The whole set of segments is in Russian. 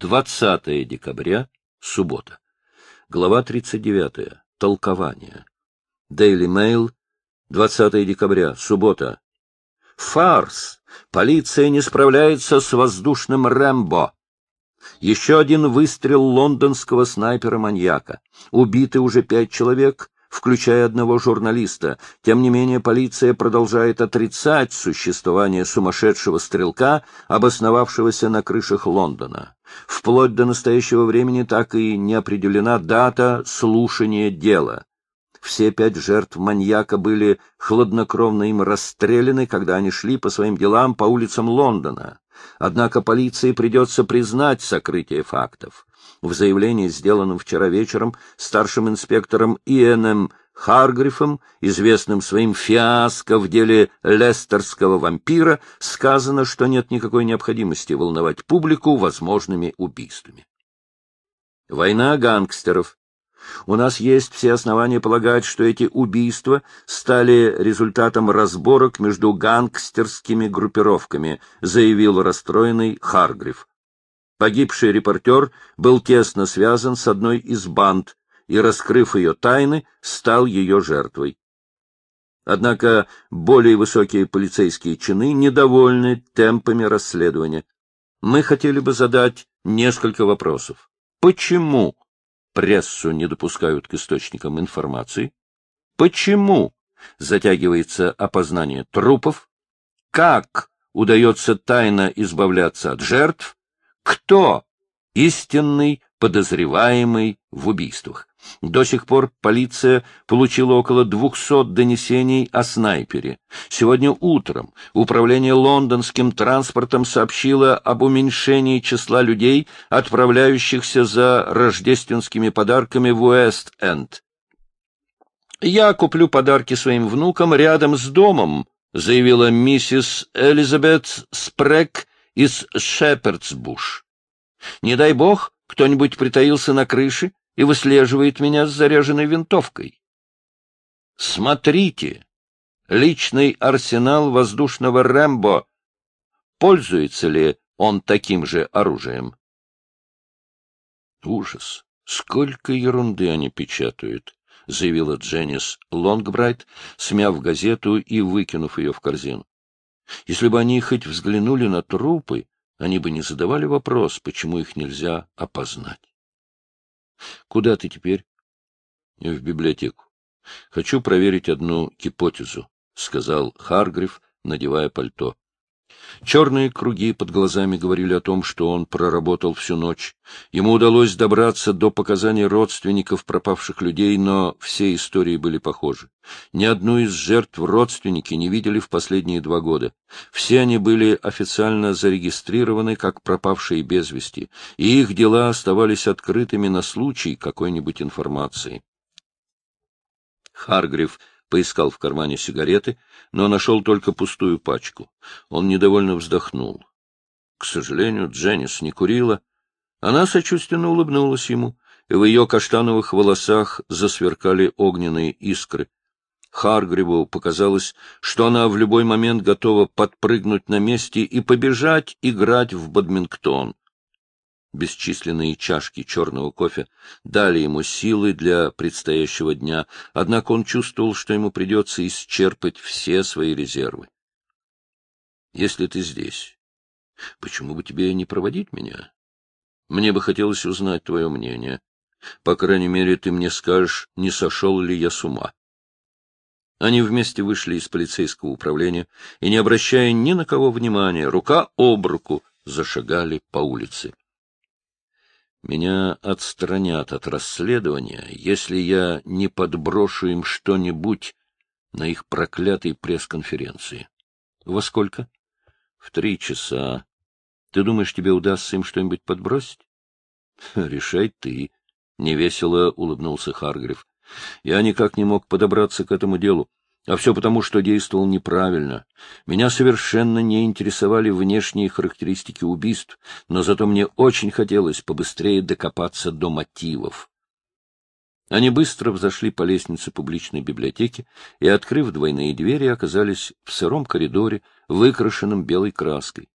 20 декабря, суббота. Глава 39. Толкование. Daily Mail, 20 декабря, суббота. Фарс! Полиция не справляется с воздушным Рэмбо. Еще один выстрел лондонского снайпера-маньяка. Убиты уже пять человек, включая одного журналиста. Тем не менее, полиция продолжает отрицать существование сумасшедшего стрелка, обосновавшегося на крышах Лондона. Вплоть до настоящего времени так и не определена дата слушания дела. Все пять жертв маньяка были хладнокровно им расстреляны, когда они шли по своим делам по улицам Лондона. Однако полиции придется признать сокрытие фактов. В заявлении, сделанном вчера вечером старшим инспектором Иэном Харгрифом, известным своим фиаско в деле лестерского вампира, сказано, что нет никакой необходимости волновать публику возможными убийствами. Война гангстеров. У нас есть все основания полагать, что эти убийства стали результатом разборок между гангстерскими группировками, заявил расстроенный Харгриф. Погибший репортер был тесно связан с одной из банд и, раскрыв ее тайны, стал ее жертвой. Однако более высокие полицейские чины недовольны темпами расследования. Мы хотели бы задать несколько вопросов. Почему прессу не допускают к источникам информации? Почему затягивается опознание трупов? Как удается тайно избавляться от жертв? Кто истинный подозреваемый в убийствах? До сих пор полиция получила около 200 донесений о снайпере. Сегодня утром управление лондонским транспортом сообщило об уменьшении числа людей, отправляющихся за рождественскими подарками в Уэст-Энд. «Я куплю подарки своим внукам рядом с домом», заявила миссис Элизабет Спрек из Шепердсбуш. Не дай бог, кто-нибудь притаился на крыше и выслеживает меня с заряженной винтовкой. Смотрите, личный арсенал воздушного Рэмбо. Пользуется ли он таким же оружием? Ужас! Сколько ерунды они печатают! — заявила Дженнис Лонгбрайт, смяв газету и выкинув ее в корзину. Если бы они хоть взглянули на трупы, они бы не задавали вопрос, почему их нельзя опознать. — Куда ты теперь? — В библиотеку. — Хочу проверить одну гипотезу, — сказал Харгрив, надевая пальто. Черные круги под глазами говорили о том, что он проработал всю ночь. Ему удалось добраться до показаний родственников пропавших людей, но все истории были похожи. Ни одну из жертв родственники не видели в последние два года. Все они были официально зарегистрированы как пропавшие без вести, и их дела оставались открытыми на случай какой-нибудь информации. Харгрив поискал в кармане сигареты, но нашел только пустую пачку. Он недовольно вздохнул. К сожалению, Дженнис не курила. Она сочувственно улыбнулась ему, и в ее каштановых волосах засверкали огненные искры. Харгриву показалось, что она в любой момент готова подпрыгнуть на месте и побежать играть в бадминтон. Бесчисленные чашки черного кофе дали ему силы для предстоящего дня, однако он чувствовал, что ему придется исчерпать все свои резервы. «Если ты здесь, почему бы тебе не проводить меня? Мне бы хотелось узнать твое мнение. По крайней мере, ты мне скажешь, не сошел ли я с ума». Они вместе вышли из полицейского управления и, не обращая ни на кого внимания, рука об руку зашагали по улице. Меня отстранят от расследования, если я не подброшу им что-нибудь на их проклятой пресс-конференции. Во сколько? В три часа. Ты думаешь, тебе удастся им что-нибудь подбросить? Решай ты. Невесело улыбнулся Харгрив. Я никак не мог подобраться к этому делу. А все потому, что действовал неправильно. Меня совершенно не интересовали внешние характеристики убийств, но зато мне очень хотелось побыстрее докопаться до мотивов. Они быстро взошли по лестнице публичной библиотеки и, открыв двойные двери, оказались в сыром коридоре, выкрашенном белой краской.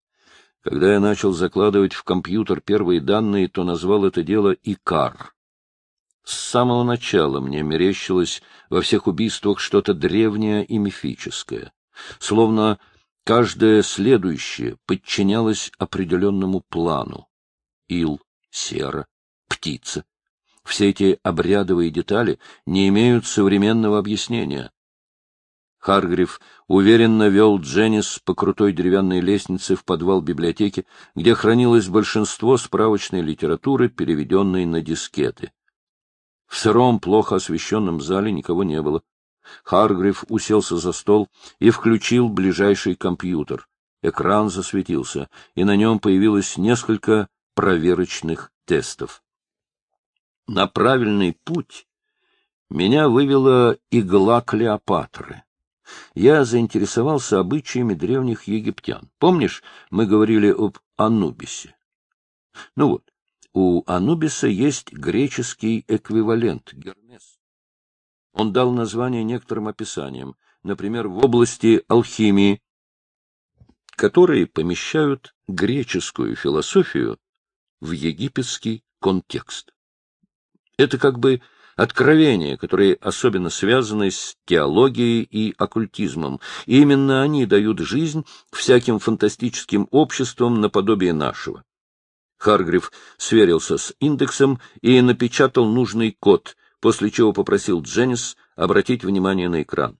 Когда я начал закладывать в компьютер первые данные, то назвал это дело Икар. С самого начала мне мерещилось во всех убийствах что-то древнее и мифическое, словно каждое следующее подчинялось определенному плану. Ил, сера, птица. Все эти обрядовые детали не имеют современного объяснения. Харгрив уверенно вел Дженнис по крутой деревянной лестнице в подвал библиотеки, где хранилось большинство справочной литературы, переведенной на дискеты. В сыром, плохо освещенном зале никого не было. Харгрив уселся за стол и включил ближайший компьютер. Экран засветился, и на нем появилось несколько проверочных тестов. На правильный путь меня вывела игла Клеопатры я заинтересовался обычаями древних египтян. Помнишь, мы говорили об Анубисе? Ну вот, у Анубиса есть греческий эквивалент — Гермес. Он дал название некоторым описаниям, например, в области алхимии, которые помещают греческую философию в египетский контекст. Это как бы откровения, которые особенно связаны с теологией и оккультизмом. И именно они дают жизнь всяким фантастическим обществам наподобие нашего. Харгрив сверился с индексом и напечатал нужный код, после чего попросил Дженнис обратить внимание на экран.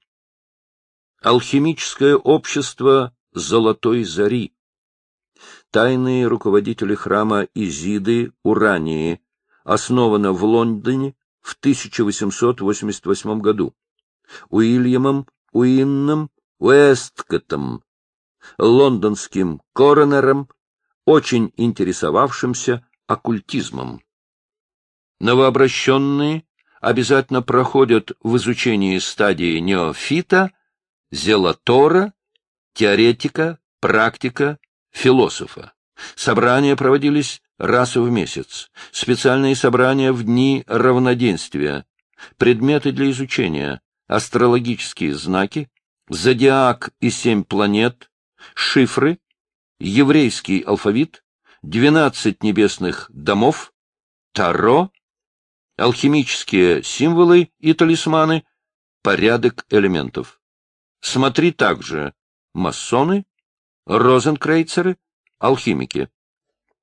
Алхимическое общество Золотой Зари. Тайные руководители храма Изиды Урании основано в Лондоне в 1888 году Уильямом Уинном Уэсткотом, лондонским коронером, очень интересовавшимся оккультизмом. Новообращенные обязательно проходят в изучении стадии неофита, зелатора, теоретика, практика, философа. Собрания проводились раз в месяц, специальные собрания в дни равноденствия, предметы для изучения, астрологические знаки, зодиак и семь планет, шифры, еврейский алфавит, двенадцать небесных домов, таро, алхимические символы и талисманы, порядок элементов. Смотри также масоны, розенкрейцеры, алхимики.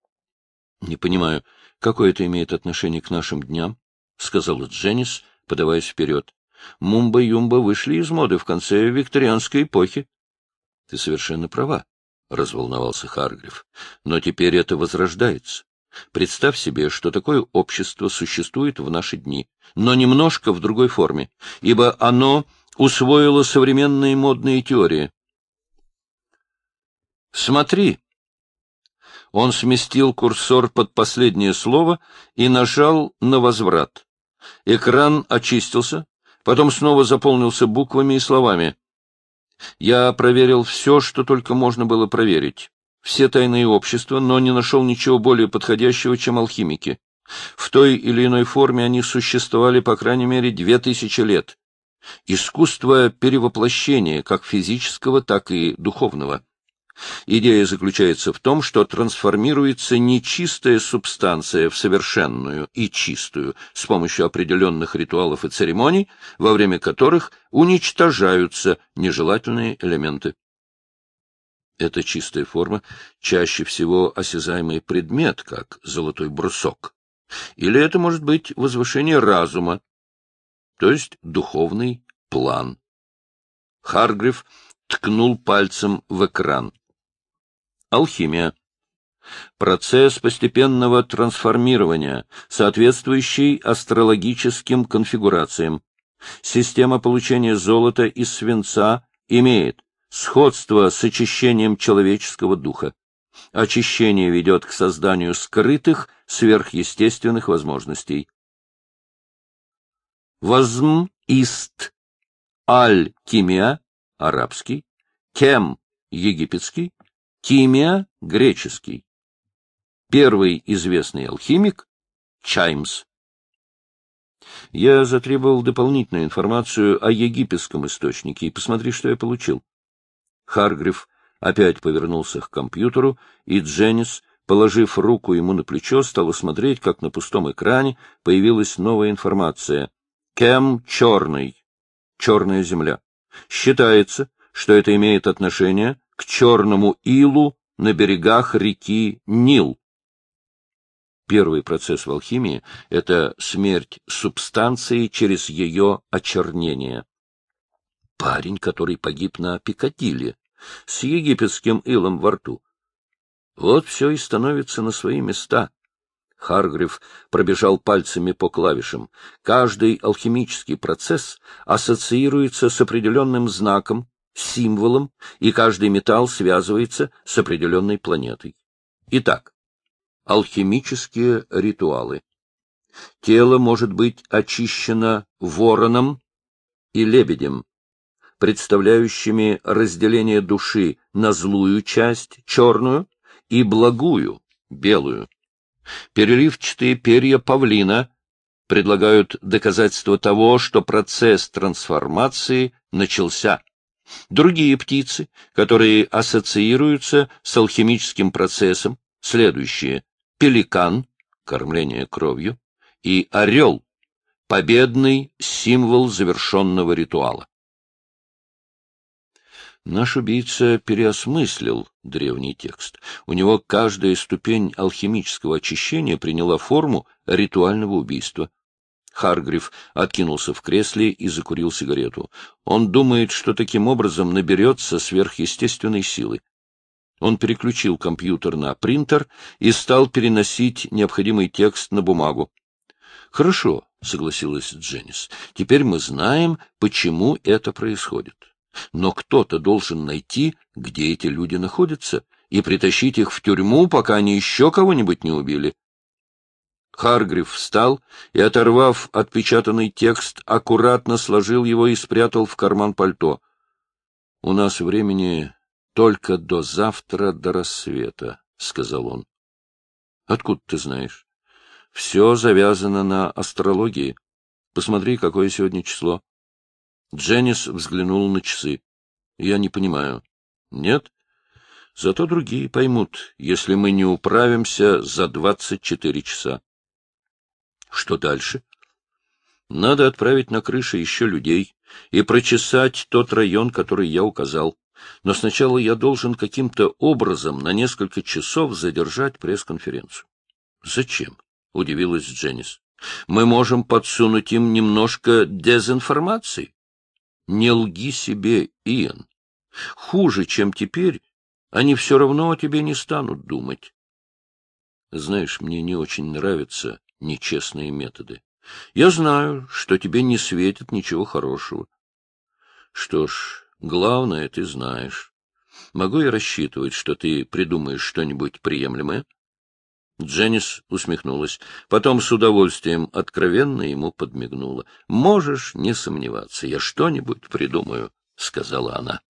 — Не понимаю, какое это имеет отношение к нашим дням? — сказала Дженнис, подаваясь вперед. — Мумба-юмба вышли из моды в конце викторианской эпохи. — Ты совершенно права, — разволновался Харгрив. — Но теперь это возрождается. Представь себе, что такое общество существует в наши дни, но немножко в другой форме, ибо оно усвоило современные модные теории. Смотри, он сместил курсор под последнее слово и нажал на возврат. Экран очистился, потом снова заполнился буквами и словами. Я проверил все, что только можно было проверить. Все тайные общества, но не нашел ничего более подходящего, чем алхимики. В той или иной форме они существовали, по крайней мере, две тысячи лет. Искусство перевоплощения, как физического, так и духовного. Идея заключается в том, что трансформируется нечистая субстанция в совершенную и чистую с помощью определенных ритуалов и церемоний, во время которых уничтожаются нежелательные элементы. Эта чистая форма чаще всего осязаемый предмет, как золотой брусок. Или это может быть возвышение разума, то есть духовный план. Харгрив ткнул пальцем в экран. Алхимия. Процесс постепенного трансформирования, соответствующий астрологическим конфигурациям. Система получения золота из свинца имеет сходство с очищением человеческого духа. Очищение ведет к созданию скрытых сверхъестественных возможностей. Возм ист аль-кимия, арабский, кем, египетский, Тимия — греческий. Первый известный алхимик — Чаймс. Я затребовал дополнительную информацию о египетском источнике, и посмотри, что я получил. Харгрив опять повернулся к компьютеру, и Дженнис, положив руку ему на плечо, стала смотреть, как на пустом экране появилась новая информация. Кем черный. Черная земля. Считается, что это имеет отношение к черному илу на берегах реки Нил. Первый процесс в алхимии — это смерть субстанции через ее очернение. Парень, который погиб на Пикадилле, с египетским илом во рту. Вот все и становится на свои места. Харгрив пробежал пальцами по клавишам. Каждый алхимический процесс ассоциируется с определенным знаком, символом, и каждый металл связывается с определенной планетой. Итак, алхимические ритуалы. Тело может быть очищено вороном и лебедем, представляющими разделение души на злую часть, черную, и благую, белую. Переливчатые перья павлина предлагают доказательство того, что процесс трансформации начался. Другие птицы, которые ассоциируются с алхимическим процессом, следующие — пеликан, кормление кровью, и орел, победный символ завершенного ритуала. Наш убийца переосмыслил древний текст. У него каждая ступень алхимического очищения приняла форму ритуального убийства. Харгрив откинулся в кресле и закурил сигарету. Он думает, что таким образом наберется сверхъестественной силы. Он переключил компьютер на принтер и стал переносить необходимый текст на бумагу. — Хорошо, — согласилась Дженнис. — Теперь мы знаем, почему это происходит но кто-то должен найти, где эти люди находятся, и притащить их в тюрьму, пока они еще кого-нибудь не убили. Харгрив встал и, оторвав отпечатанный текст, аккуратно сложил его и спрятал в карман пальто. — У нас времени только до завтра, до рассвета, — сказал он. — Откуда ты знаешь? — Все завязано на астрологии. Посмотри, какое сегодня число. Дженнис взглянул на часы. — Я не понимаю. — Нет? Зато другие поймут, если мы не управимся за двадцать четыре часа. — Что дальше? — Надо отправить на крыши еще людей и прочесать тот район, который я указал. Но сначала я должен каким-то образом на несколько часов задержать пресс-конференцию. — Зачем? — удивилась Дженнис. — Мы можем подсунуть им немножко дезинформации. Не лги себе, Иэн. Хуже, чем теперь, они все равно о тебе не станут думать. Знаешь, мне не очень нравятся нечестные методы. Я знаю, что тебе не светит ничего хорошего. Что ж, главное ты знаешь. Могу я рассчитывать, что ты придумаешь что-нибудь приемлемое? Дженнис усмехнулась, потом с удовольствием откровенно ему подмигнула. — Можешь не сомневаться, я что-нибудь придумаю, — сказала она.